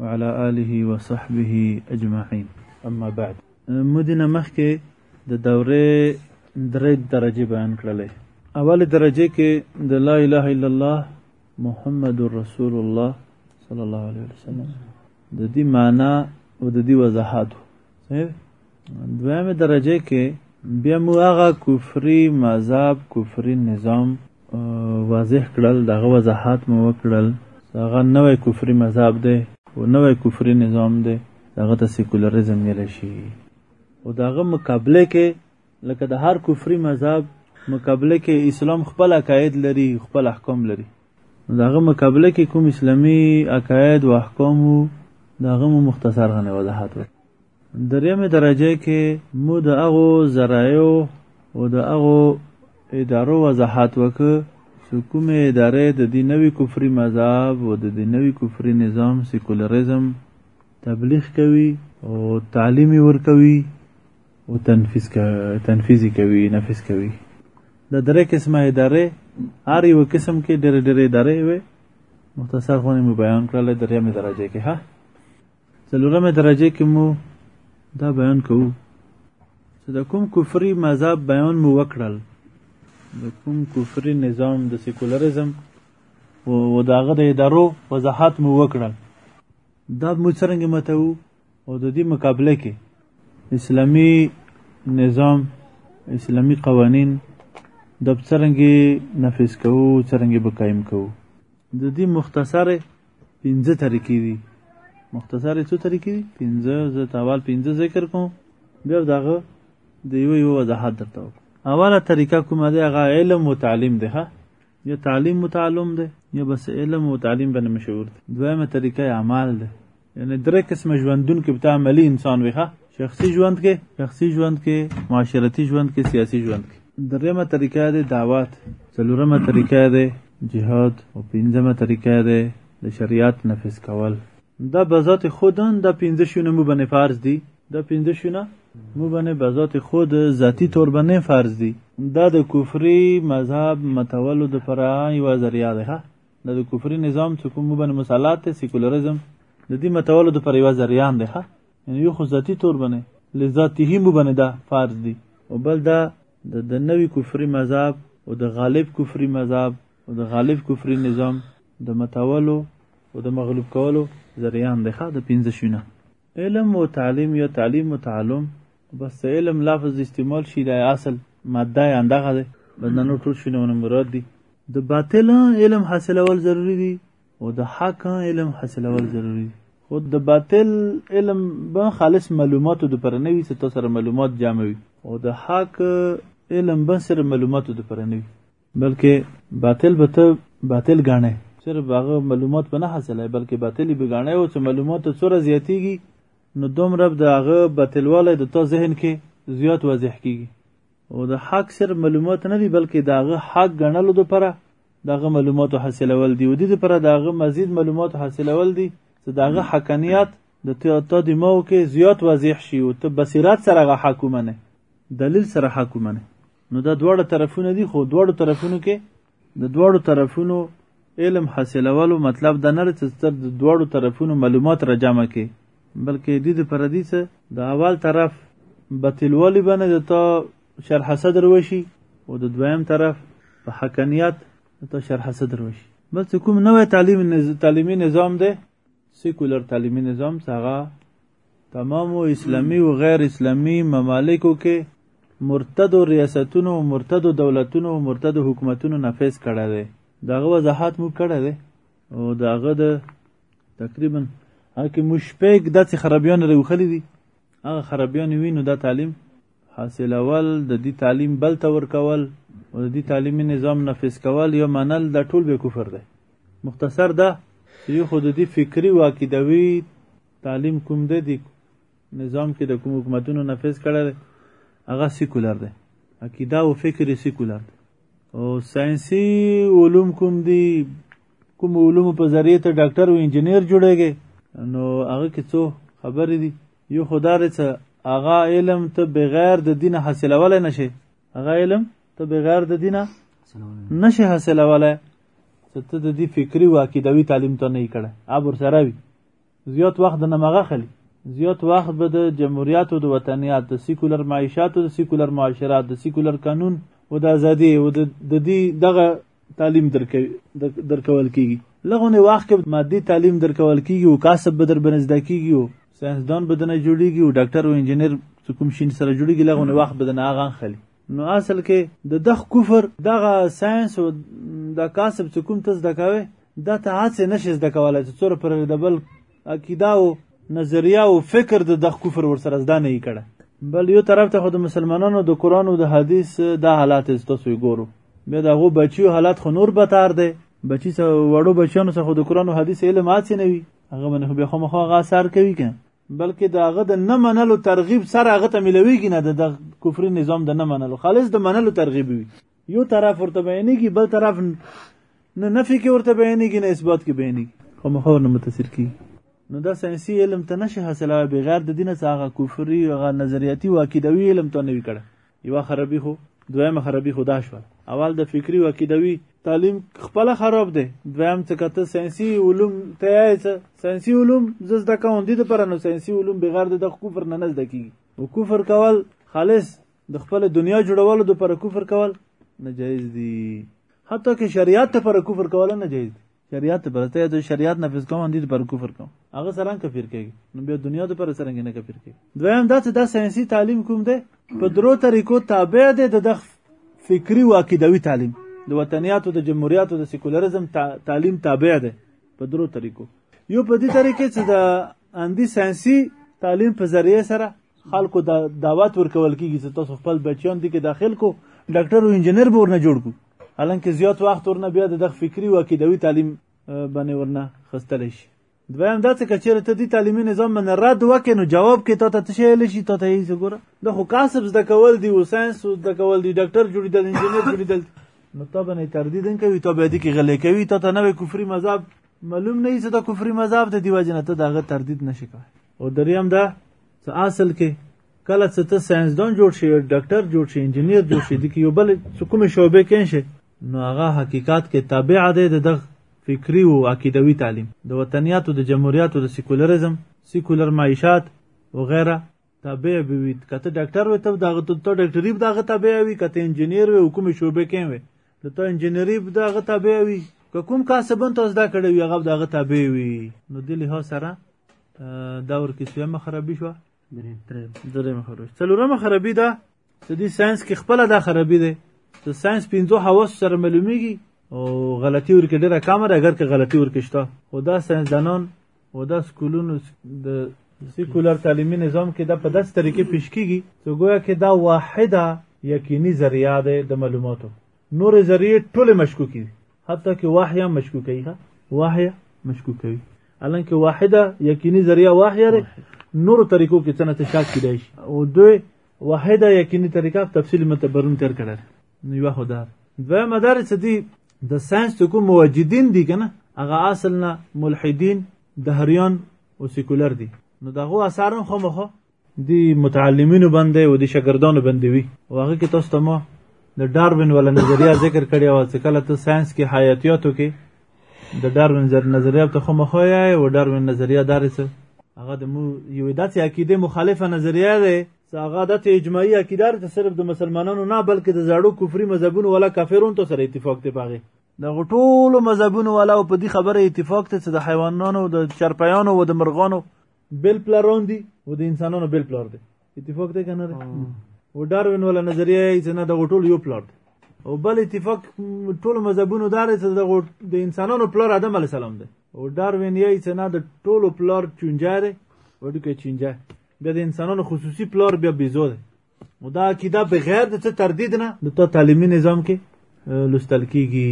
وعلى آله وصحبه اجمعين اما بعد مدینه مخکې د دورې درې درجه بیان کړلې اول درجه کې د لا اله الا الله محمد رسول الله صلی الله علیه وسلم د دې معنا او د دې وضاحت صحیح دویمه درجه کې بیا مو هغه کفري مذهب کفري نظام واضح کړل دغه وضاحت مو وکړل هغه نوې کفري مذهب دی او نوې کفري نظام دی دغه ته سیکولریزم ویل شي او دغه مقابله کې لکه د هر کفري مذهب مقابله کې اسلام خپل عقاید لري خپل احکام لري دغه مقابله کې کوم اسلامي عقاید او احکام دغه مختصر غنه وضاحت وکړ درېمې درجې کې مو د هغو ذرایو او د هغو ادارو وضاحت وکړ چې کومې ادارې د دې نوي کفري مذهب او د دې نوي کفري نظام سیکولریزم تبلیغ کوي او تعلیم یې ورکوي او تنفیذ تنفیذ کوي نفذ کوي د درې قسمه ادارې هر یو قسم کې ډېرې ډېرې ادارې وي مختصر خو مې بیان کړل درېیمې درجه کې ها څلورمه درجه کې مو دا بیان کوو چې د کوم کفري مذهب بیان مو وکړل د کوم کفري نظام د سیکولریزم او د هغه د ادارو وضاحت مو وکړل دا مو څرنګه ماته وو او د دې مقابله کې اسلامي نظام اسلامي قوانین د څرنګه نفذ کوو څرنګه به قائم کوو د دې مختصره پنځه طریقې دي مختصر څو طریقې دي پنځه زه تاوال پنځه ذکر کوم بیا دغه د یو یو وضاحت درته وکړم اوله طریقه کومه ده هغه علم او تعلیم ده ها یا تعلیم او تعلم ده یا بس علم او تعلیم باندې مشهور ده دویمه طریقه اعمال ده یعنی درې قسم ژوندون کې بتا عملی انسان وي ها شخصي ژوند کې شخصي ژوند کې معاشرتي ژوند کې سیاسي ژوند کې درېمه طریقه ده دعوت څلورمه طریقه ده جهاد او پنځمه طریقه ده د شریعت نفذ کول دا به ذات خودن دا پنځه شونه مو باندې فرض دي دا پنځه شونه مو باندې به ذات خود ذاتی طور باندې فرض دي دا د کفري مذهب متولو د پرا یو ذریعہ ده دا د کفري نظام چې کوم باندې مسلط سیکولریزم د دې متولو د پر یو ذریعہ ده یعنی یو خو ذاتی طور باندې لذاته مو باندې دا فرض دي او بل دا د نوی کفري مذهب او د غالب کفري مذهب او د غالب کفري نظام د متولو او د مغلوب کولو ذریعہ هم ده د پنځه شونه علم او تعلیم یا تعلیم او تعلم بس علم لفظ استعمال شي د اصل ماده یې اندغه ده بس نو ټول شونه ونه مراد دي د باطل علم حاصلول ضروری دي او د حق علم حاصلول ضروري دي خو د باطل علم به خالص معلوماتو د پر نه وي چې تاسو سره معلومات جامع وي او د حق علم به سره معلوماتو د پر نه وي بلکې باطل به ته باطل غاڼه صرف هغه معلومات په نه حاصله بلکې باطل به غاڼه او چې معلومات څوره زیاتیږي نو دوم رب د هغه باطلواله د تو ذهن کې زیات واضح کیږي او د حق سره معلومات نه دي بلکې د هغه حق غنلو لپاره د هغه معلوماتو حاصلول دي او د دې لپاره د هغه مزید معلوماتو حاصلول دي چې د هغه حقانیت د تا دماغو کې زیات واضح شي او ته بصیرت سره هغه حق ومنې دلیل سره حق ومنې نو دا دواړه طرفونه دي خو دواړو طرفونو کې د دواړو طرفونو علم حاصلولو مطلب دا نه چې تر د دواړو طرفونو معلومات را جمع کې بلکې دې د پردي څه د اول طرف بتلوالی باندې د تا شرح صدر وشي او د دویم طرف په حقانیت ته شرح صدر وشي بل چې کوم نوې تعلیم نز... تعلیمي نظام دی سیکولر تعلیمي نظام هغه تمام و اسلامی و غیر اسلامی ممالکو کې مرتد و ریاستونو و مرتد و دولتونو و مرتد و حکومتونو نفیس کړه دی داغه وضاحت مو کړه دی او داغه د تقریبا هکې مو شپږ داسې خرابیان راوخلي دي هغه خرابیان وینو دا تعلیم حاصلول، د دي تعلیم بل ته ورکول او د دي تعلیمي نظام نفذ کول یا منل دا ټول به کفر دی مختصر دا چې یو خو د دي فکري او عقیدوي تعلیم کوم دی د نظام کې د کوم حکومتونو نفذ کړی دی هغه سیکولر دی عقیده او فکر سیکولر دی او ساينسي علوم کوم دي کوم علوم په ذریعه ته ډاکټر او انجنیر جوړیږي نو هغه کې څو خبرې دي یو خو دا دی چې هغه علم ته بغیر د دین حاصلولی نه شي هغه علم ته بغیر د دین نه شي حاصلولی چې ته د دې فکري و عقیدوي تعلیم ته نه یې کړی اب ورسره وي زیات وخت د نمغه خلی زیات وخت به د جمهوریاتو د وطنیات د سیکولر معیشاتو د سیکولر معاشرات د سیکولر قانون او د ازادي او د دې دغه تعلیم درکول کیږي لغونه وخت کې مادي تعلیم درکول کیږي او کسب به در باندې زده کیږي او ساينسدان به دنه جوړیږي او ډاکټر او انجنیر کوم شین سره جوړیږي لغونه وخت به دنه هغه خلی نو اصل کې د دغ کفر دغه ساينس او د کسب چې کوم ته زده کوي دا ته هڅه نشي زده کولای چې څور پر د بل عقیده او نظریه او فکر د دغه کفر ورسره زده نه کړه بل یو طرف ته خو د مسلمانانو د قرآن او د حدیث دا حالات ستاسو ګورو بیا د هغو بچیو حالات خو نور بتار دی بچی سه وړو بچیانو څخه د قرآن او حدیث علم هڅې نه وي هغه باندې خو بیا خامخا هغه اثر کوي که بلکې د هغه د نه منلو ترغیب سره هغه ته میلویږي نه د کفري نظام د نه منلو خالص د منلو ترغیب وي یو طرف ورته بیانېږي بل طرف نه نفي کې ورته بیانېږي نه اثبات کې بیانېږي خو مخور نه متاثر کیږي نو دا ساينسي علم ته نشي حاصلوي بغیر د دینه څخه هغه کفري هغه نظریاتي او عقیدوي علم ته نوي کړه یو خرابي خو دویمه خرابي خو دا شو اول د فکری او عقیدوي تعلیم خپل خراب دی دویم څه کته ساينسي علوم ته څه ساينسي علوم زز د کاوندې د پر نو ساينسي علوم بغیر د کفر نه نه زده کیږي او کفر کول خالص د خپل دنیا جوړولو د پر کفر کول نجایز دي حتی که شریعت ته پر کفر کول نجایز دي شریعت ته برته د شریعت نافذ کوم اندی پر کفر کوم هغه سره کفر کوي نو بیا دنیا د پر سره نه کفر کوي دویم دا چې دا ساينسي تعلیم کوم دی په درو طریقو تابع دی د دغ فکری او عقیدوي تعلیم د وطنیاتو د جمهوریت او د سیکولریزم تعلیم تابع دی په درو طریقو یو په دې طریقې چې د اندی ساينسي تعلیم په ذریعه سره خلکو دا دعوت ورکول کیږي چې تاسو خپل بچیان دي کې داخل کو ډاکټر او انجنیر به ورنه جوړ کو حالانکه زیات وخت ورنه بیا د دغه فکری او عقیدوي تعلیم باندې ورنه خستل شي دویم دا چې کچېره ته دې تعلیمي نظام باندې رد وکې نو جواب کې تا ته څه ویل شي تا ته یې ګوره د خو کاسب زده کول دي او ساينس زده کول دي ډاکټر جوړیدل انجنیر جوړیدل نو تا باندې تردید نه کوي تا به دې کې غلې کوي تا ته نوې کفري مذهب معلوم نه یې چې دا کفري مذهب د دی وجنه ته دغه تردید نشي کوي او دریم دا چې اصل کې کله چې ته ساينسدان جوړ شي ډاکټر جوړ شي انجنیر جوړ شي د یو بل کومې شعبې کې شي نو هغه حقیقت کې تابع دی د دغه فکری او عقیدوي تعلیم د وطنیات او د جمهوریت او د سیکولریزم سیکولر معیشت او غیره تابع وي کته ډاکټر وي ته دغه ته ډاکټري دغه تابع وي کته انجنیر وي حکومت شوبې کې وي نو ته انجنیری به دغه تابع وي که کوم کاسبن ته زده کړی وي هغه به دغه تابع وي نو دې لحاظ سره دور کې څویمه خرابي شوه درېیمه خرابي څلورمه خرابي ده چې دې ساینس کې خپله دا خرابي ده چې ساینس پنځو حواسو سره معلومیږي او غلطي ورکې ډېره کمه ده اګر که غلطي ورکې شته خو دا ساینسدانان او دا سکولونو د سیکولر تعلیمي نظام کې دا په داسې طریقې پیش کیږي چې ګویا کې دا واحده یقیني ذریعه ده د معلوماتو نور ذریعې ټول مشکوکې دي حتی کې واحیا مشکوکه ای ها واحیا مشکوکه وي الان کې واحده یقیني ذریعه واحیا ده نور طریقو کې څنګه ته شاک کیدای شي او دوی واحده یقیني طریقه تفصیل متبرون تر کړل نو یوه خو دا دویمه دا چې دی د ساينس ته کوم موجدین دي کنه هغه اصل نه ملحدین دهریان او سیکولر دي نو دغه اثر هم خامخا دی متعلمینو باندې او د شاګردانو باندې وي او هغه کې تاسو ته ما د ډاروین ولا نظریه ذکر کړی او چې کله ته ساينس کې حیاتیاتو کې د ډاروین نظریه ته خو مخوي او ډاروین نظریه دارسه هغه د مو یو داسې عقیده مخالفه نظریه ده څه هغه داسې اجماعي عقیده ده چې صرف د مسلمانانو نه بلکې د زړو کفري مذهبونو والا کافرون ته سره اتفاق دی په هغې د ټولو مذهبونو والا په دې خبره اتفاق دی چې د حیوانانو د چرپیانو او د مرغانو بل پلاران دي او د انسانانو بل پلار دی اتفاق دی که نه دی او ډاروین والا نظریه یې چې نه دغه ټول یو پلار دی او بل اتفاق ټولو مذهبونو دا دی چې دغه د انسانانو پلار آدم علیه السلام دی او ډاروین یې چې نه د ټولو پلار چونجه دی وډوکی چونجه بیا د انسانانو خصوصي پلار بیا بیزو دی نو دا عقیده بغیر د څه تردید نه د تا تعلیمي نظام کې لوستل کیږي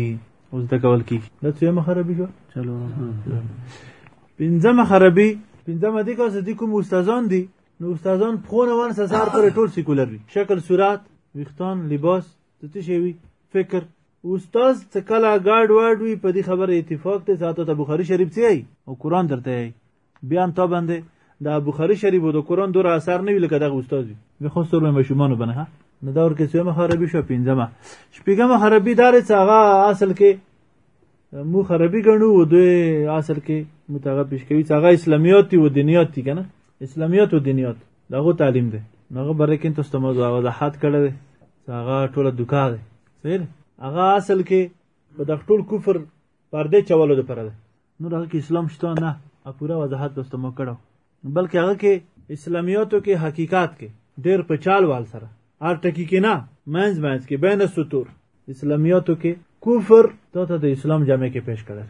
او زده کول کیږي دا څویمه خرابي شوه چلو پنځمه خرابي پنځمه دې کاسه دې کوم استادان دي نو استادان پخونه وان سزار پر ټول سیکولر وي شکل صورت ویختان لباس ته څه شي وي فکر استاد څه کله ګاډ واډ وي په دې خبره اتفاق ته ذاته ته بخاری شریف څه او قران درته بیان تا بنده د بخاری شریف و د قرآن دور اثر نه وی لکه دغه استاد وی میخواست رو مشومان بنه ها نه دور که سیومه خرابی شو پینځمه شپږمه خرابی داره چې هغه اصل کې مو خرابی ګڼو و دوی اصل کې متغه پیش کوي چې هغه اسلامیات دی و دنیات دی کنه اسلامیات و دنیات دغه تعلیم دی هغه برکین تاسو ته موضوع وضاحت کړی دی هغه ټوله دوکا دی صحیح هغه اصل کې په دغه ټول کفر پرده چولو لپاره دی نو هغه کې اسلام شته نه پوره وضاحت بس مو کړو بلکې هغه کې اسلامیاتو کې حقیقت کې ډېر په چال وال سره هر ټکی کې نه منځ منځ کې بین سطور اسلامیاتو کې کفر ته ته د اسلام جامع کې پیش کړل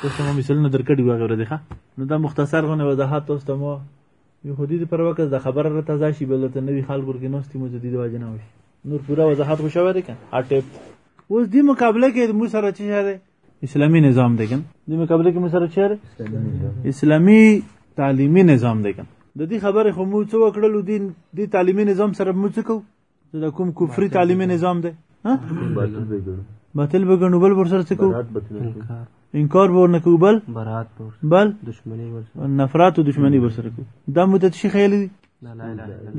تاسو مو مثالونه درکړي واغې ورځې ښه نو دا مختصر غونه وضاحت تاسو ته مو یو خو دې پر وخت د خبره را تازه شي بل ته نوی خلک ورګې نوستي مو جديد واجه نه وشي نور پورا وضاحت خو شوی دی که اټیپ اوس دې مقابله کې مو سره چې شاده اسلامی نظام دی کن د مقابله کې مسره چیر اسلامی تعلیمی نظام دی کن د دې خبرې خو مو څو کړلو دین د تعلیمی نظام سره مو څه کو دا کوم کفري تعلیمی نظام دی ها باطل بګنو بل ور سره څه کو انکار به ورنه کوو بل برات بل دشمنی ورسره نفرات او دشمنی ورسره کوو دا مو ته شي خیال دي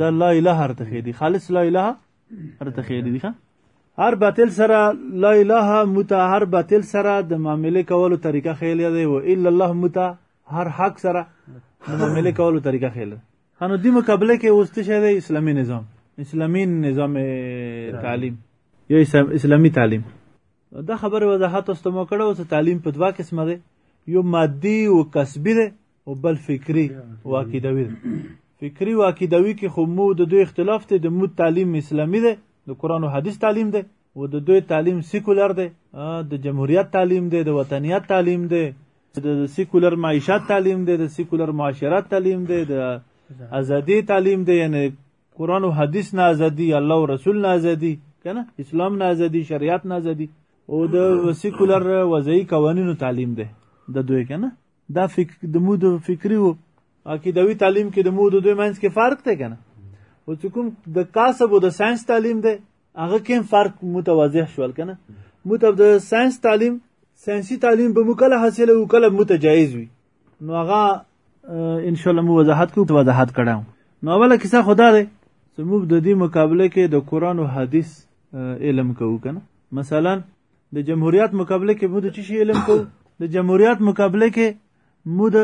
دا لا اله هر ته خیدي خالص لا اله هرته خیر دي ښه هر باطل سره لا اله متا هر باطل سره د معاملې کولو طریقه خیل دی و الا الله متا هر حق سره د معاملې کولو طریقه خیل هنو دی مقابله کې اوس څه دی اسلامي نظام اسلامي نظام تعلیم یا اسلامي تعلیم دا خبره وضاحت استمو کړو چې تعلیم په دوا قسمه دی یو مادي او کسبي دی او بل فکری واقعدوی فکری واقعدوی کې خو مو د دوی اختلاف ته د مو تعلیم اسلامی ده د قران او حدیث تعلیم ده او د دوی تعلیم سیکولر ده د جمهوریت تعلیم ده د وطنیت تعلیم ده د سیکولر معیشت تعلیم ده د سیکولر معاشرت تعلیم ده د ازادي تعلیم ده یعنی قران او حدیث نه ازادي الله او رسول نه ازادي کنه اسلام نه ازادي شریعت نه ازادي او د سیکولر وضعي قوانینو تعلیم ده د دوی کنه دا فکر د مو د فکری او عقیدوي تعلیم کې د مو د دوی منځ کې فرق دی کنه او چې کوم د کاسب او د ساينس تعلیم دی هغه کې فرق متوضح شول کنه مو ته د ساينس تعلیم ساينسي تعلیم به مکله حاصله او کله متجایز وي نو هغه ان شاء الله مو وضاحت کوو وضاحت کړم نو اوله کیسه خدا ده چې موږ د دې مقابله کې د قران او حدیث علم کوو کنه مثلا د جمهوریت مقابله کې مو د چی شي علم کو د جمهوریت مقابله کې مو د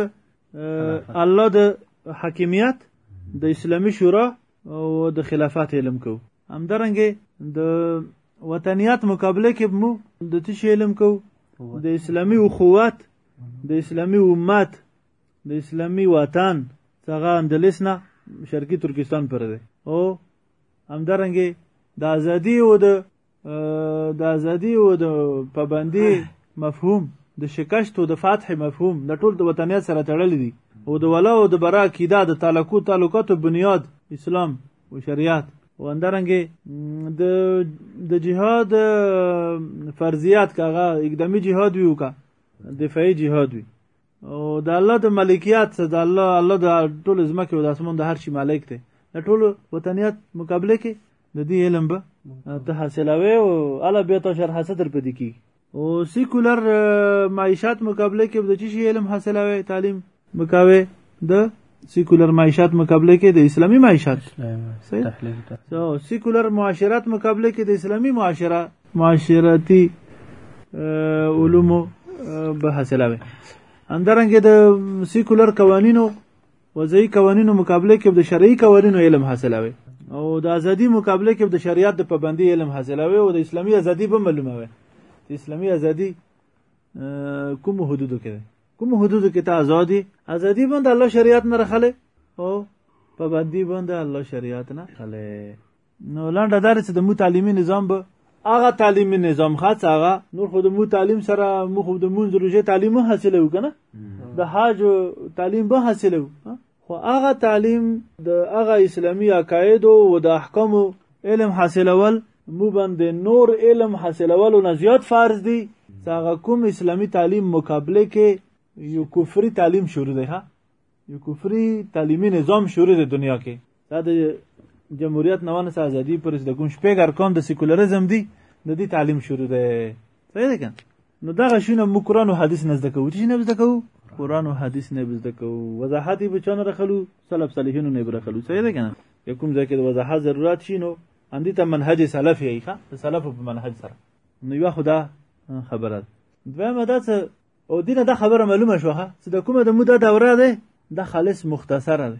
الله د حاکمیت د اسلامی شورا او د خلافت علم کو همدارنګه د وطنیت مقابله کې مو د تش علم کو د اسلامی اخوات د اسلامی امت د اسلامی وطن څنګه اندلس نه شرقي ترکستان پر دی او همدارنګه د ازادي او د د ازادي او د پابندي مفهوم د شکشت او د فتح مفهوم د ټول د وطنیت سره تړلې دي او د ولا او د برا کیدا د تعلقو تعلقات او بنیاد اسلام او شریعت او اندرنګه د د جهاد فرضیات کاغه اقدامي جهاد ویو کا دفاعي جهاد وی او د الله د ملکیت څخه د الله الله د ټول ځمکه او د اسمان د هر شي مالک دی د ټول وطنیت مقابله کې د دې علم به ته حاصلوي او الله بیا ته شرح صدر پدې کی او سیکولر معیشت مقابله کې د چی علم حاصلوي تعلیم مکاوي د سیکولر معیشت مقابله کې د اسلامي معیشت سیکولر معاشرت مقابله کې د اسلامي معاشره معاشرتي علوم به حاصله وي اندرنګ د سیکولر قوانینو وضعي قوانینو مقابله کې د شرعي قوانینو علم حاصله وي او د ازادي مقابله کې د شریعت د پابندي علم حاصله وي او د اسلامي ازادي به معلومه وي اسلامي ازادي کوم حدودو کې کوم حدود کې ته ازادي ازادي باندې الله شریعت نه رخله او پابندي باندې الله شریعت نه رخله نو لاندې دار چې د مو تعلیمي نظام به هغه تعلیمي نظام خاص هغه نور خو د مو تعلیم سره مو خو د مونږ روزه تعلیم حاصلو کنه د حاج تعلیم به حاصلو خو هغه تعلیم د هغه اسلامی عقاید او د احکام علم حاصلول مو باندې نور علم حاصلولو نه زیات فرض دي هغه کوم اسلامی تعلیم مقابله کې یو کفری تعلیم شروع دی ها یو کفری تعلیمی نظام شروع دی دنیا کې دا د جمهوریت نوانه ازادي پر د ګون شپږ ارکان د سیکولریزم دی د دې تعلیم شروع دی پوهېږې که نو دغه شونه موږ قرآن او حدیث نه زده کوو چې نه زده کوو قرآن او حدیث نه زده کوو وضاحت یې به چا نه رخلو سلف صالحینو نه به رخلو صحیح ده که نه که کوم ځای کې د وضاحت ضرورت شي نو همدې ته منهج سلف یې ښه د سلفو په منهج سره نو یوه خو دا خبره ده دویمه دا څه او دینه دا خبره معلومه شوه چې د کومه د موده دوره ده دا خالص مختصره ده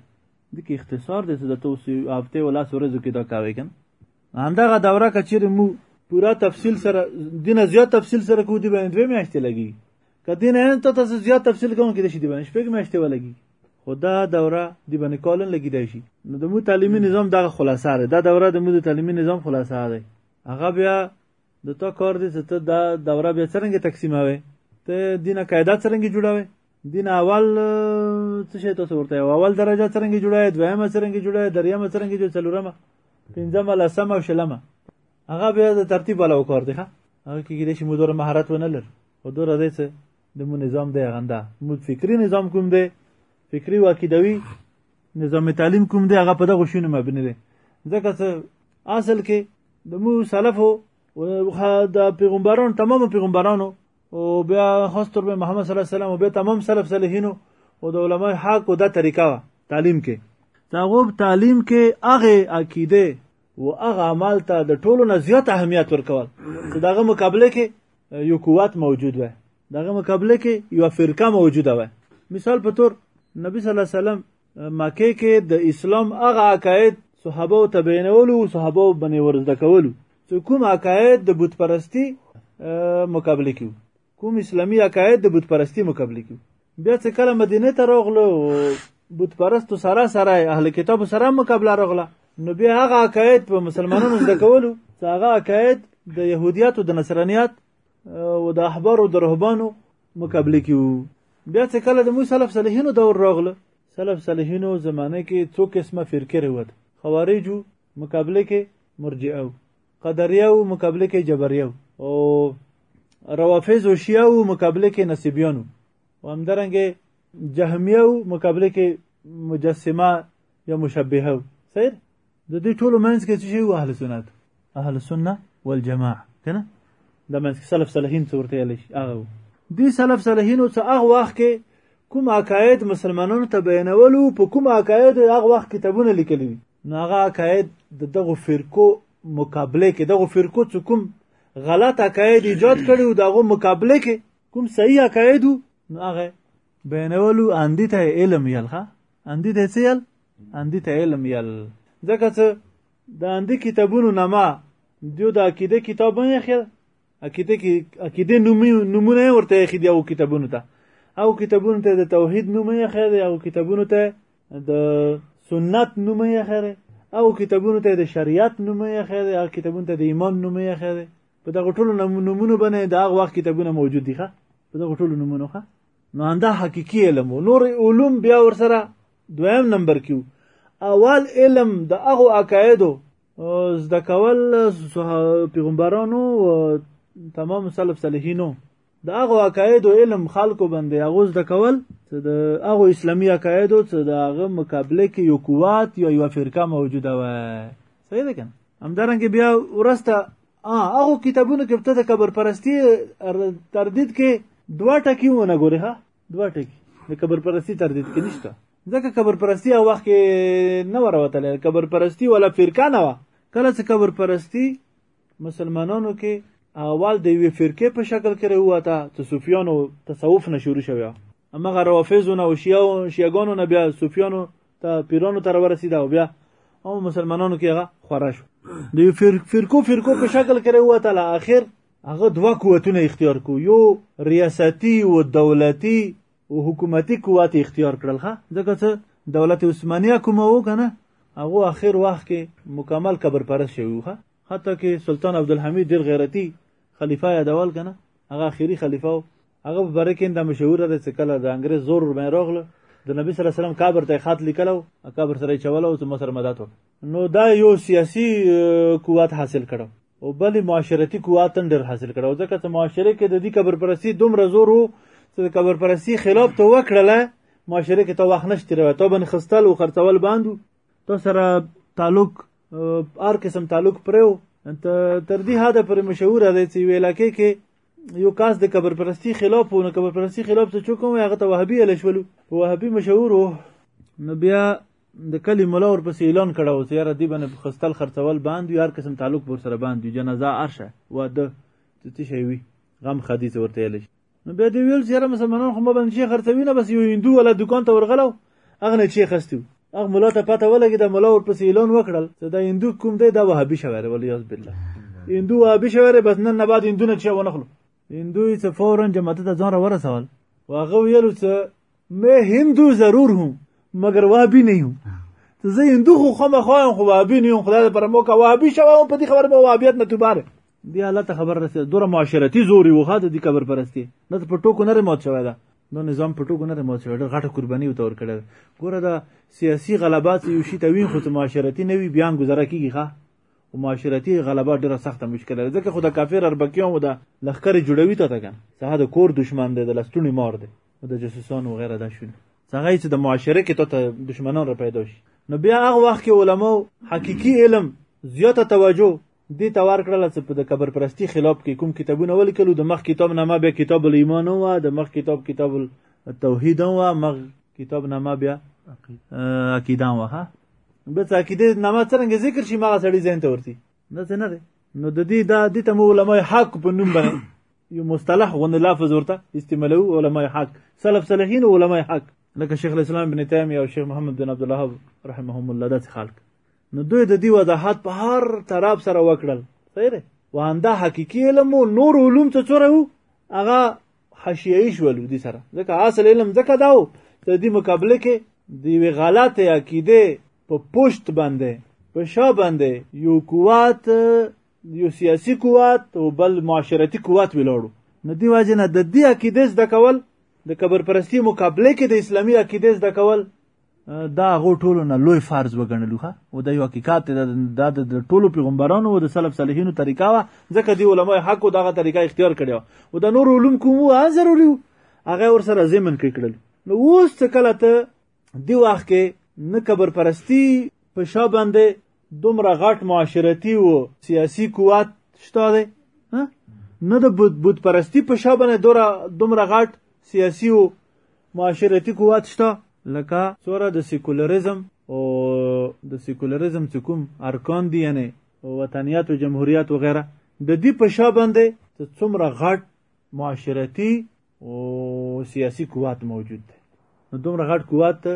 دغه اختصار دی چې د توسي هفته ولا سورزو کې دا کاوي کنه همدغه دوره که چیرې مو پورا تفصیل سره دینه زیات تفصیل سره کو دی باندې دوه میاشتې لګي که دینه ان ته تاسو زیات تفصیل کوم کې شي دی باندې شپږ میاشتې ولګي خو دا دوره دی باندې کالن لګي دی شي نو د مو تعلیمي نظام دغه خلاصه ده دا دوره د مو د تعلیمي نظام خلاصه ده هغه بیا د تا کار دی چې ته دا دوره بیا څنګه تقسیموي ته دینه قاعده څنګه جوړوي دین اول څه شي تاسو ورته اول درجه څنګه جوړه دویمه څنګه جوړه دریمه څنګه جوړه څلورمه پنځمه لسمه او شلمه هغه بیا د ترتیب علاوه کار دی ښه هغه کې کېدای شي مو دوره مهارت ونه لر او دوره دی څه د مو نظام دی هغه ده مو فکري نظام کوم دی فکري او عقیدوي نظام تعلیم کوم دی هغه په دغه شونه مبني دی ځکه څه اصل کې د مو سلفو دا پیغمبران تمام پیغمبرانو او بیا خاص طور به محمد صلی الله علیه وسلم او بیا تمام سلف صالحینو او د علماء حق او د طریقه تعلیم کې دا غوب تعلیم کې هغه عقیده و هغه عمل ته د ټولو نه زیات اهمیت ورکول چې دغه مقابله کې یو قوت موجود وي دغه مقابله کې یو فرقه موجوده وي مثال په تور نبی صلی الله علیه وسلم مکه کې د اسلام هغه عقاید صحابه ته بینولو صحابه باندې ورزده کولو چې کوم عقاید د بت پرستی مقابله کیو کوم اسلامی عقاید د بت پرستی مقابله کیو بیا چې کله مدینه ته راغلو بت پرستو سره سره اهل کتاب سره مقابله راغله نو بیا هغه عقاید په مسلمانانو زده کولو چې هغه عقاید د يهودیت او د نصرانیت او د احبار او د رهبانو مقابله کې وو بیا چې کله د موسی سلف صالحینو دور راغله سلف صالحینو زمانه کې څو قسمه فرقه روت خوارجو مقابله کې مرجئه قدریه او مقابله کې جبریه او روافض او شیعه او مقابله کې نسبیانو او همدارنګه جهمیه او مقابله کې مجسمه یا مشبهه صحیح د دې ټولو منځ کې څه شی و اهل سنت اهل سنت والجماعه کنه د منځ کې سلف صالحین څه ورته ویل شي هغه دي سلف صالحینو څه هغه وخت کې کوم عقاید مسلمانانو ته بیانولو په کوم عقاید هغه وخت کتابونه لیکلي نو هغه عقاید د دغه فرقو مقابله کې دغه فرقو څه کوم غلط عقاید ایجاد کړي او دغه مقابله کې کوم صحیح عقاید نو هغه بینولو اندی ته علم یل ښه اندی ته څه یل اندی ته علم یل ځکه چې د اندی کتابونو نما دیو د عقیده کتاب نه خیر عقیده کې عقیده نومي نمونه ورته خې دی او کتابونو ته او کتابونو ته د توحید نومه یې خیر او کتابونو ته د سنت نومه یې خیر او کتابونو ته د شریعت نومه یې خیر او کتابونو ته د ایمان نومه یې خیر په دغه ټولو نمونو باندې د هغه وخت کتابونه موجود دي ښه په دغه ټولو نمونو ښه نو همدا حقیقي علم و نور علوم بیا ورسره دویم نمبر کیو اول علم د هغو عقایدو زده کول پیغمبرانو و تمام سلف صالحینو د هغو عقایدو علم خلکو باندې هغه زده کول چې د هغو اسلامي عقایدو چې د هغه مقابله کې یو قوت یا یو فرقه موجوده وه صحیح ده کنه همدارنګه بیا ورسته هغه کتابونو کې ته د کبر پرستی تردید کې دوا ټکی ونه ګوري ها دوا ټکی د کبر پرستی تردید کې نشته ځکه کبر پرستی هغه وخت کې نه وروتل کبر پرستی ولا فرقه نه و کله چې کبر پرستی مسلمانانو کې اول د یوې فرقې په شکل کې راوته چې صوفیانو تصوف نه شروع شوی همغه روافضو نه او شیعو شیعګانو نه بیا صوفیانو ته پیرانو ته راورسېده او بیا هم مسلمانانو کې هغه خوره شو د یو فرقو فرقو په شکل کې راووتله اخر هغه دوه قوتونه اختیار کو یو ریاستی او دولتي او حکومتي قوت اختیار کړل ښه ځکه چې دولت عثمانیه کومه و که نه هغه اخر وخت کې مکمل کبر پرست شوي ښه حتی کې سلطان عبدالحمید ډېر غیرتي خلیفه یادول که نه هغه اخري خلیفه و هغه په باره کې دا مشهوره ده چې کله د انګرېز زور ورباندې راغله د نبي صلی الله علیه وسلم قبر ته خط لیکل او قبر سره یې چوله او څومره سره مدد وکړه نو دا یو سیاسي قوت حاصل کړو او بلې معاشرتي قوت هم ډېر حاصل کړو ځکه چې معاشره کې د دې قبر پرستی دومره زور و چې د قبر پرستی خلاف ته وکړله معاشره کې ته وخت نشته راوي ته باندې خستل او خرڅول باندې تو سره تعلق هر قسم تعلق پرېو تر دې حده پر مشهور دی چې ویلاکې کې یو کاس د قبر پرستی خلاف و نو قبر پرستی خلاف څه چوکم هغه ته وهابي اله شولو وهابي مشهور و نو بیا د کلی مولا ورپسې اعلان کړه اوس یاره دی باندې په خستل خرڅول باندې هر قسم تعلق بر سره باندې جنازه ارشه واده څه څه شي وي غم خدي څه ورته اله نو بیا دی ویل چې یاره مسلمانان خو ما باندې شي خرڅوي نه بس یو هندو ولا دکان ته ورغلو هغه نه چی خستو هغه مولا ته پته ولګی دا مولا ورپسې اعلان وکړل چې دا هندو کوم دی دا وهابي شوی دی ولیاذ بالله هندو وهابي شوی دی بس نن نه بعد هندو نه چا ونه خلو هندو یې څه فورا جماعت ته ځان راورسول و هغه ویلو چې مې هندو ضرور هم مګر وهابي نه یم زه هندو خو خامخا یم خو وهابي نه یم خدای دې پر موکه وهابي شوی هم په دې خبره به وهابیت نه توباره دی الله ته خبر رسېده دوره معاشرتي زور یې وخه د دې قبر پرستي نه ته په ټوکو نه رمات شوی ده نو نظام په ټوکو نه رمات شوی ډېر غټه قرباني ورته ورکړې ده ګوره دا سیاسي غلبات یو شي ته وین خو ته معاشرتي نه وي بیا هم ګزاره کېږي ښه او معاشرتي غلبات ډېره سخته مشکله ده ځکه خو د کافر اربکیان و د لښکرې جوړوي ته ته که سهه د کور دښمن دی د لستوڼي مار دی او د جاسوسانو وغیره دا شونه څنګه چې د معاشره کې ته دښمنان را پیدا شي نو بیا هغه وخت کې علماو حقيقي علم زیاته توجه دې ته ورکړله چې په د قبر پرستی خلاف کې کوم کتابونه ولیکلو د مخ کتاب نامه بیا کتاب الایمان و د مخ کتاب کتاب التوحید و مخ کتاب نامه بیا عقیده و ها بس عقیده نامه څنګه ذکر شي مغه سړی ذهن ته ورتي نه څه نه دی نو د دې دا د تم علماء حق په نوم باندې یو مصطلح غون لفظ ورته استعمالو علماء حق سلف صالحین علماء حق لکه شیخ الاسلام ابن تیمیه او شیخ محمد بن عبد الوهاب رحمهم الله داسې خلک نو دوی د دې وضاحت په هر طرف سره وکړل صحیح دی واندا حقيقي علم او نور علوم څه څوره وو هغه حشیه شول دي سره ځکه اصل علم ځکه داو ته دې مقابله کې دی وی غلطه عقیده په پشت باندې په شا باندې یو قوت یو سیاسي قوت او بل معاشرتي قوت ولاړو نو دی واجه نه د دې عقیده زده کول د کبر پرستی مقابله کې د اسلامي عقیده زده کول دا هغه ټولو نه لوی فرض وګڼلو ښه او دا یو حقیقت دی دا د ټولو پیغمبرانو او د سلف صالحینو طریقه وه ځکه دی علما حق او دغه طریقه اختیار کړی او د نور علوم کوم وه ضروري هغه ور سره زمن کې کړل نو اوس څه کله ته دی وخت کې نه قبر پرستی په شا باندې دومره غټ معاشرتی و سیاسی قوت شته دی نه د بود بود پرستی په شا باندې دوره دومره غټ سیاسی و معاشرتی قوت شته لکه څوره د سیکولریزم او د سیکولریزم چې کوم ارکان دي یعنی وطنیت او جمهوریت و غیره د دې په شا باندې څومره غټ معاشرتی او سیاسي قوت موجود دی نو دومره غټ قوت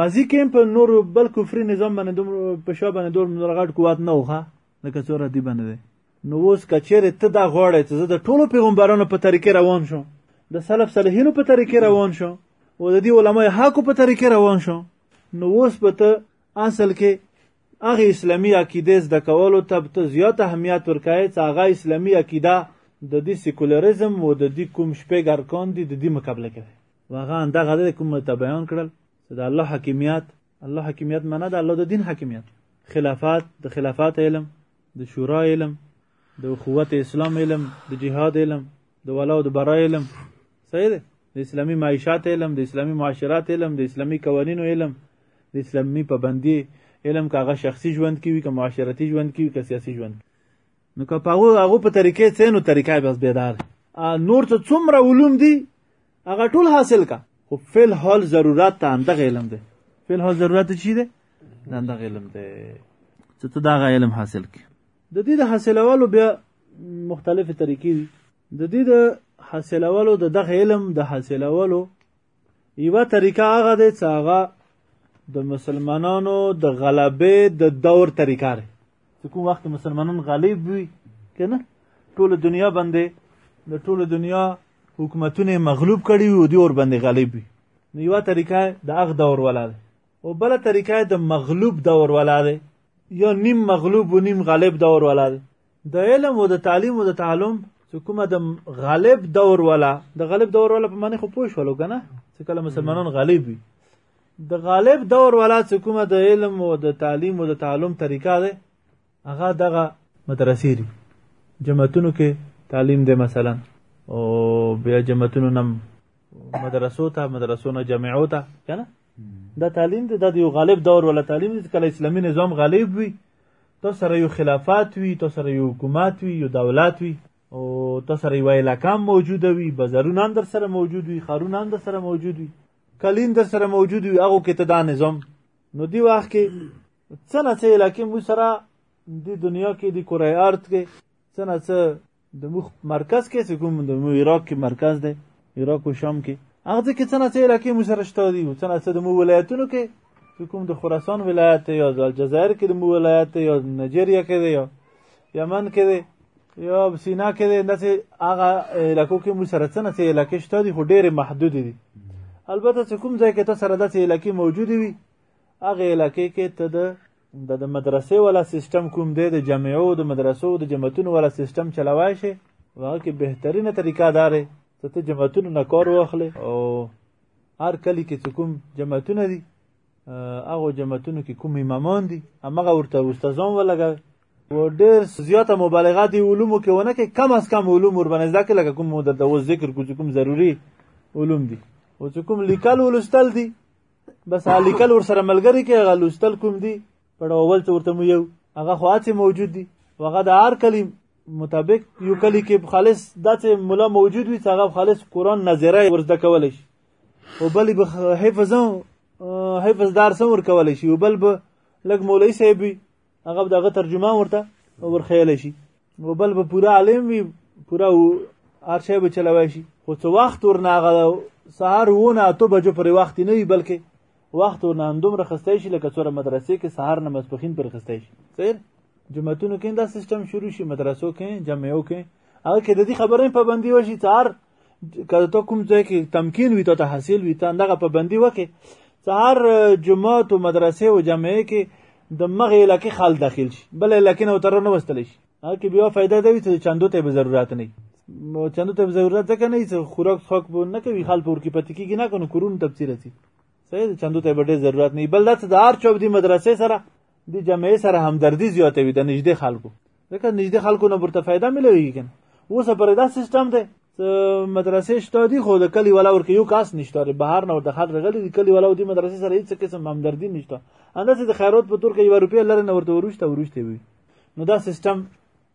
مازی کې په نور بل کفري نظام باندې دومره په شا باندې دومره غټ قوت نه وخه لکه څوره دی باندې دی نو اوس کچېرې ته دا غواړې چې زه د ټولو پیغمبرانو په طریقې روان شم د سلف صالحینو په طریقې روان شم او د دې علماء حقو په طریقې روان شم نو اوس به ته اصل کې هغه اسلامي عقیدې زده کولو ته ته زیات اهمیت ورکوې چې هغه اسلامي عقیده د دې سیکولریزم و د دې کوم شپږ ارکان دي د دې مقابله کوي و هغه همدغه دی کوم ته بیان کړل چې د الله حاکمیت الله حاکمیت معنا د الله د دین حاکمیت خلافت د خلافت علم د شورا علم د اخوت اسلام علم د جهاد علم د ولا او د برا علم صحیح دی د اسلامي معیشات علم د اسلامي معاشرات علم د اسلامي قوانینو علم د اسلامي پابندي علم کاغه شخصي ژوند کې وي که معاشرتي ژوند کې وي که سیاسي ژوند نو که په هغه هغه په طریقې څه نو طریقه به بیدار نور څه څومره علوم دي هغه ټول حاصل کا خو فل حال ضرورت ته اندغه علم دی فل حال ضرورت چی دی اندغه علم دی چې ته دا علم حاصل کی د دې د حاصلولو بیا مختلفې طریقې دي د دې د حاصلولو د دغه علم د حاصلولو یوه طریقه هغه دی چې هغه د مسلمانانو د غلبې د دور طریقه دی چې کوم وخت مسلمانان غالب وي که نه ټوله دنیا باندې د ټوله دنیا حکومتونه مغلوب کړي وي او دی ور باندې غالب وي نو یوه طریقه د هغه دور ولا دی او بله طریقه د مغلوب دور ولا دی یا نیم مغلوب و نیم غالب دور ولا دی د علم او د تعلیم او د تعلم چې کومه د غالب دور ولا د غالب دور ولا په معنی خو پوه شولو که نه چې کله مسلمانان غالب وي د غالب دور ولا چې کومه د علم او د تعلیم او د تعلم طریقه ده هغه دغه مدرسې دي جماعتونو کې تعلیم دی مثلا او بیا جماعتونو نم مدرسو ته مدرسو نه جامعو ته که نه دا تعلیم دی دا د یو غالب دور ولا تعلیم دی کله اسلامي نظام غالب وي تو سره یو خلافات وي تو سره یو حکومت وي یو دولت وي او تو سره یو علاقه موجود وي بازارونه هم در سره موجود وي خارونه هم در سره موجود وي کلین در سره موجود وي هغه کې ته دا نظام نو دی وخت کې څه نه څه علاقې مو سره د دنیا کې د کره ارت کې څه نه څه د مخ مرکز کې چې کوم د مو عراق کې مرکز دی عراق او شام کې هغه ځکه څه نه څه علاقې مو سره شته دي څه نه څه د مو ولایتونو کې چې کوم د خراسان ولایت یا د الجزایر کې د مو ولایت یا د نجریه کې دی یا یمن کې دی یا سینا کې دی داسې هغه علاقو کې مو سره څه نه څه علاقې شته دي خو ډېرې محدود دي البته چې کوم ځای کې ته سره داسې علاقې موجودې وي هغه علاقې کې ته د د د مدرسې والا سیستم کوم دی د جامعو د مدرسو د جماعتونو والا سیستم چلوای شي هغه کې بهترینه طریقه دا دی چې ته جماعتونو نه کار واخلې او هر کلی کې چې کوم جماعتونه دي هغه جماعتونو کې کوم امامان دي همغه ورته استادان ولګه و ډېر زیاته مبالغه دي علومو کې ونه کې کم از کم علوم ور باندې ځکه لکه کوم درته و ذکر کو چې کوم ضروری علوم دي او چې کوم لیکل ولستل دي بس الیکل ور سره ملګری کې هغه لوستل کوم دي په اول څه ورته مو یو هغه خو هڅې موجود دي هغه د هر کلي مطابق یو کلي کې خالص داسې مولا موجود وي چې هغه خالص قرآن نظره ورزده کولی شي او بل به حفظ حفظدار سم ورکولی شي او بل به لږ مولوي صاحب وي هغه دغه ترجمه ورته ورخیل شي او بل به پورا عالم وي پورا ارشه به چلوي شي خو څو وخت ورناغه سهار وونه اته بجو پر وخت نه وي بلکې وخت ورنه اندوم رخصتای شي لکه څوره مدرسې کې سهار نه مسپخین پر رخصتای شي صحیح جمعتونو کې دا سیستم شروع شي مدرسو کې جمعو کې هغه کې د دې خبرې پابندي وشي سهار که ته کوم ځای کې تمکین وي ته حاصل وي ته دغه پابندي وکې ته هر جماعت او مدرسې او جامعې کې د مغې علاقې خال داخل شي بل علاقې نه تر نه وستل شي هغه بیا فائدہ دی چې چاندو ته به ضرورت نه چاندو ته ضرورت ځکه نه چې خوراک څوک به نه کوي خال پور کې پاتې کیږي نه کنه کورون تفسیر سي صحیح چاندو ته به ضرورت نه بل دا چې د هر چوب دی مدرسې سره د جامعې سره همدردی زیاتوي د نږدې خلکو ځکه نږدې خلکو نه ورته فایده ملويږي کنه اوس پر دا سیستم دی مدرسې شته دي خو د کلی ولا ورکه یو کاس نشته ری بهر نه ورته خلک غلي دي کلی ولا د مدرسې سره هیڅ قسم همدردی نشته اندازې د خیرات په تور کې یو روپیا لره نه ورته ورشته ورشته وي نو دا سیستم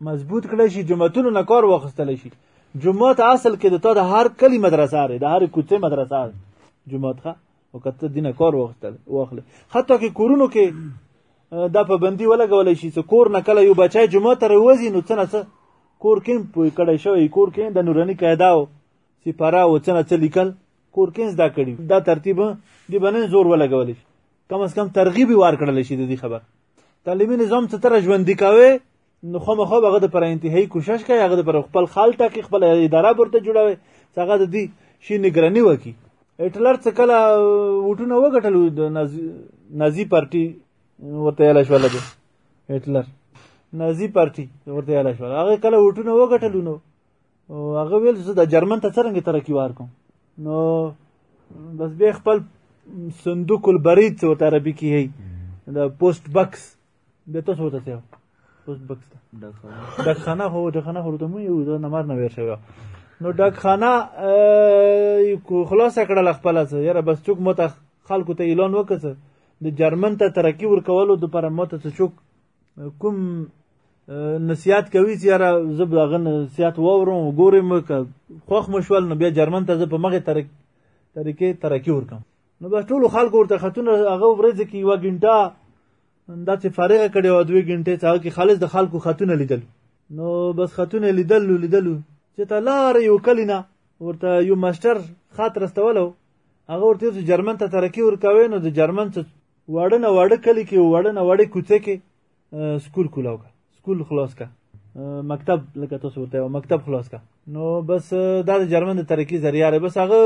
مضبوط کړی شي جمعتونو نه کار واخستل شي جمعات اصل کې د تا د هر کلی مدرسه لري د هر کوڅه مدرسه جمعات ښه او کته دینه کار وختل واخلې حتی کې کورونو کې دا په بندي ولګول شي چې کور نه کله یو بچای جمعه تر وځي نو څنګه څه کور کې پوي کړی شوی کور کې د نورانی قاعده او سپاره او څنګه څه لیکل کور کې زده کړی دا ترتیب دی باندې زور ولګول شي کم از کم ترغیب ور کړل شي د دې خبر تعلیمي نظام څه تر ژوند کوي نو خو مخه هغه د پر انتهایی کوشش کوي هغه د پر خپل خال ته کې خپل اداره برته جوړوي څنګه د دې شي نگرانی وکي هټلر څه کله وټونه وګټل نازي پارټي ورته یاله شو لګي هټلر نازي پارټي ورته یاله شو هغه کله وټونه وګټل نو هغه ویل چې د جرمن ته څنګه ترقی ورکوم نو بس به خپل صندوق البرید څه ته عربي کې هي د پوسټ باکس بیا تاسو ورته څه اوس بکس ته ډاکخانه هو ډاکخانه هو ته مو یو د نمر نه ویر شوی نو ډاکخانه خلاصه کړل خپل څه یاره بس چوک مت خلکو ته اعلان وکړه د جرمن ته ترقی ورکولو د پر مت څه چوک کوم نصیحت کوي چې یاره زه به هغه نصیحت واورم وګورم که خوښ مو شول نو بیا جرمن ته زه په مغې طریقې ترقي ورکم نو بس ټولو خلکو ورته خطونه هغه ورځ کې یوه ګنټه دا چې فارغه کړې وه دوې ګنټې چې هغه کې خالص د خلکو خطونه لیدل نو بس خطونه لیدلو لیدلو چې ته لارې یو کلي نه ورته یو ماسټر خط رستولو هغه ورته چې جرمن ته ترقي ورکوي نو د جرمن څه واړه نه واړه کلي کې واړه نه واړه کوڅه کې سکول کولاو کا سکول خلاص کا مکتب لکه تاسو ورته مکتب خلاص کا نو بس دا د جرمن د ترقی ذریعہ بس هغه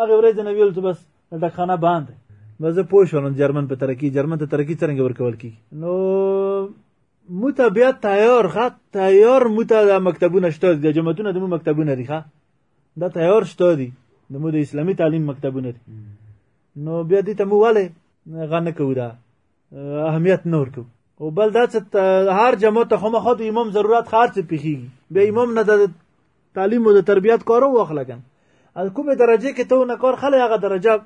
هغه ورځ نه ویل ته بس د خانه باندې بس زه پوه شوم جرمن په ترقی جرمن ته ترقی څنګه ورکول کی نو موته بیا تیار خط تیار موته د مکتبونه شته د جماعتونه د مو مکتبونه دي ښه دا تیار شته دي د مو د اسلامي تعلیم مکتبونه دي نو بیا دې ته مو والي غنه کوو دا اهمیت نه ورکو او بل دا چې هر جماعت ته خامخا د امام ضرورت خار چې پیخیږي بیا امام نه د تعلیم او د تربیت کارو واخله کن از کومه درجه کې ته نه کار خله هغه درجه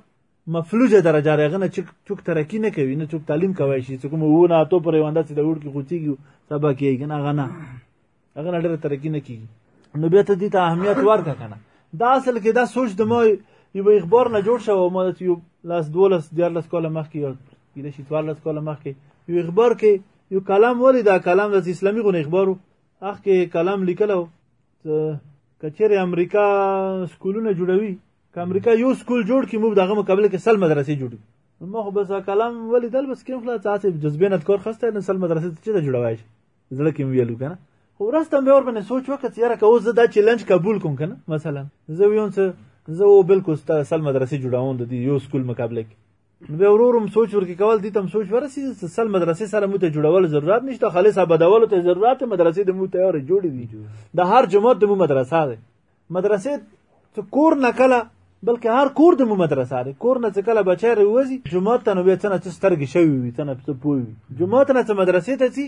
مفلوجه درجه راغی نه چک چک ترقی نه کوي نه چک تعلیم کوي شي چې کوم وونه اتو پرې ونده چې د وړ کې خوتیږي سبا کېږي نه غنه هغه نه ډېره ترقي نه کېږي نو بیا ته دې ته اهمیت ورکړه که نه دا اصل کې دا سوچ د ما یو اخبار نه جوړ شوی ما د یو لاس دولس دیارلس کاله مخکې یا کېدای شي څوارلس کاله مخکې یو اخبار کې یو کلام ولې دا کلام د اسلامي غونې اخبار و هغه کې کلام لیکلی و که چېرې امریکا سکولونه جوړوي که امریکا یو سکول جوړ کړي موږ د هغه مقابله کې سل مدرسې جوړوي ما خو بس کلام ولیدل بس کیم خلاص هسې جذبې نه کار خسته نه سل مدرسې ته چې جوړوای شي زړه کې مې ویلو کنه خو ورسته مې ور باندې سوچ وکړ چې یاره که اوس زه دا چیلنج قبول کوم کنه مثلا زه ویم چې زه و بالکل ستا سل مدرسې جوړاوم د دې یو سکول مقابله کې نو بیا ورورم سوچ ورکې کول دي تم سوچ ورسي سل مدرسې سره مو ته جوړول ضرورت نشته خالص آبادولو ته ضرورت مدرسې د مو تیار جوړې دي د هر جماعت د مو مدرسه ده مدرسې ته کور نه کله بلکې هر کور د مو مدرسه دی کور نه چې کله بچی راوځي جومات ته نو بیا څه نه څه سترګې شوي وي څه نه څه پوه وي جومات نه څه مدرسې ته ځي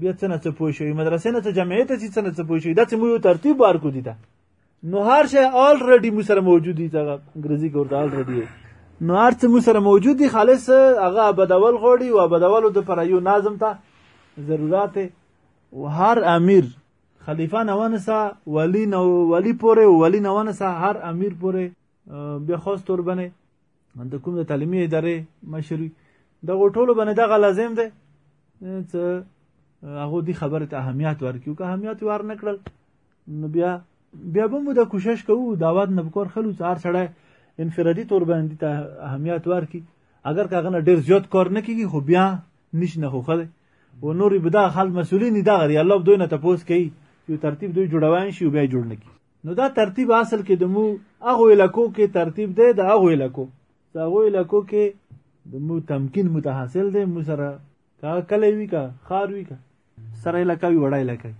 بیا څه نه څه پوه شوي مدرسې نه څه جمعې ته ځي څه نه څه پوه شوي داسې مو یو ترتیب بار کو دي ته نو هر شی آلریډي مو سره موجود دي هغه انګریزي کې ورته آلریډي نو هر څه مو سره موجود دي خالص هغه بدول غوړي او بدولو د پر یو نظم ته ضرورت او هر امیر خلیفه نه ونسه ولی نو ولی پورې ولی نه ونسه هر امیر پورې بیا خاص تور بنه د کوم د تعلیمي ادارې مشري دغه ټولو باندې دغه لازم دی چې هغه دی خبره ته اهمیت ورکړي که اهمیت ور نه کړل نو بیا بیا به مو د کوشش کوو دعوت نه بکور خلوص هر سړی انفرادي تور باندې ته اهمیت ورکړي اگر که هغه نه ډېر زیات کار نه کېږي خو بیا نشي نه خو ښه دی و نورې به دغه خلک مسؤلین دي دغه دی الله به دوی نه تپوس کوي یو ترتیب دوی جوړوان شي او بیا یې جوړ نه کړي نو دا ترتیب اصل کې د مو هغو علاقو کې ترتیب دی د هغو علاقو د هغو علاقو کې د مو تمکین متحصل دی مو سره که کلی وي که ښار وي که سره علاقه وي وړه علاقه وي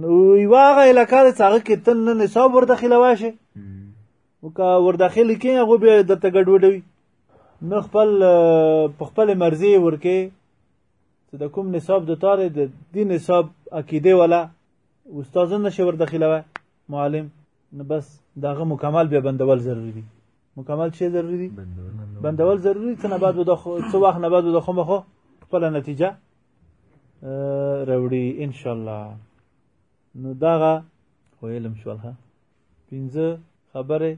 نو یوه هغه علاقه ده چې هغه کې تن نه نصاب ور داخلوه شي او که ورداخل کې هغه به درته ګډوډوي نه خپل په خپل مرزي ورکه چې د کوم نصاب د تار د دین نصاب عقیده ولا استاد نه شي ورداخله وای معلم نه بس داغه مکمل به بندول ضروری دي مکمل شي ضروری دي بندول ضروری څنګه بعد د څو وخت نه بعد د خو مخه خپل نتیجه راوړي ان شاء الله نو داغه ویلم شو الله پنځه خبره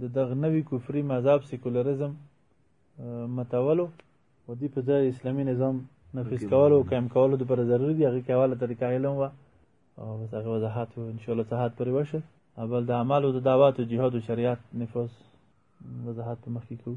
د دغه نوي کفري مذهب سیکولرزم متولو او دی په ځای اسلامي نظام نفذ کولو او قائم کولو د پر ضروري دی هغه کواله طریقه علم و او هغه وضاحت ان شاء الله صحت پر وشه اول د اعمال او د دعوات او جهاد او شریعت نفوذ وضاحت مخکې کوو